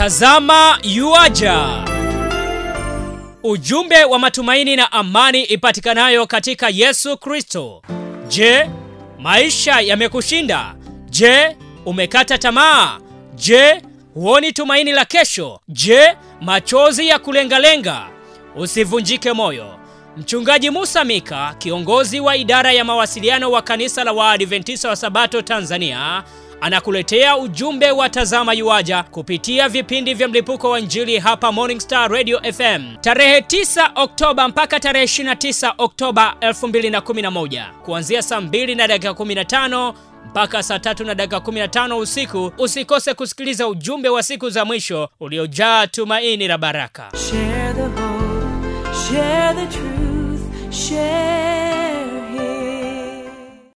Tazama yuaja. Ujumbe wa matumaini na amani ipatikanayo katika Yesu Kristo. Je, maisha yamekushinda? Je, umekata tamaa? Je, huoni tumaini la kesho? Je, machozi ya kulengalenga? Usivunjike moyo. Mchungaji Musa Mika, kiongozi wa idara ya mawasiliano wa kanisa la Waadventista wa Sabato Tanzania, anakuletea ujumbe wa Tazama Yuaja kupitia vipindi vya mlipuko wa Injili hapa Morning Star Radio FM tarehe 9 Oktoba mpaka tarehe 29 Oktoba 2011 kuanzia saa 2 na dakika 15 mpaka saa tatu na dakika 15 usiku. Usikose kusikiliza ujumbe wa siku za mwisho uliojaa tumaini la baraka. Share the hope, share the truth, share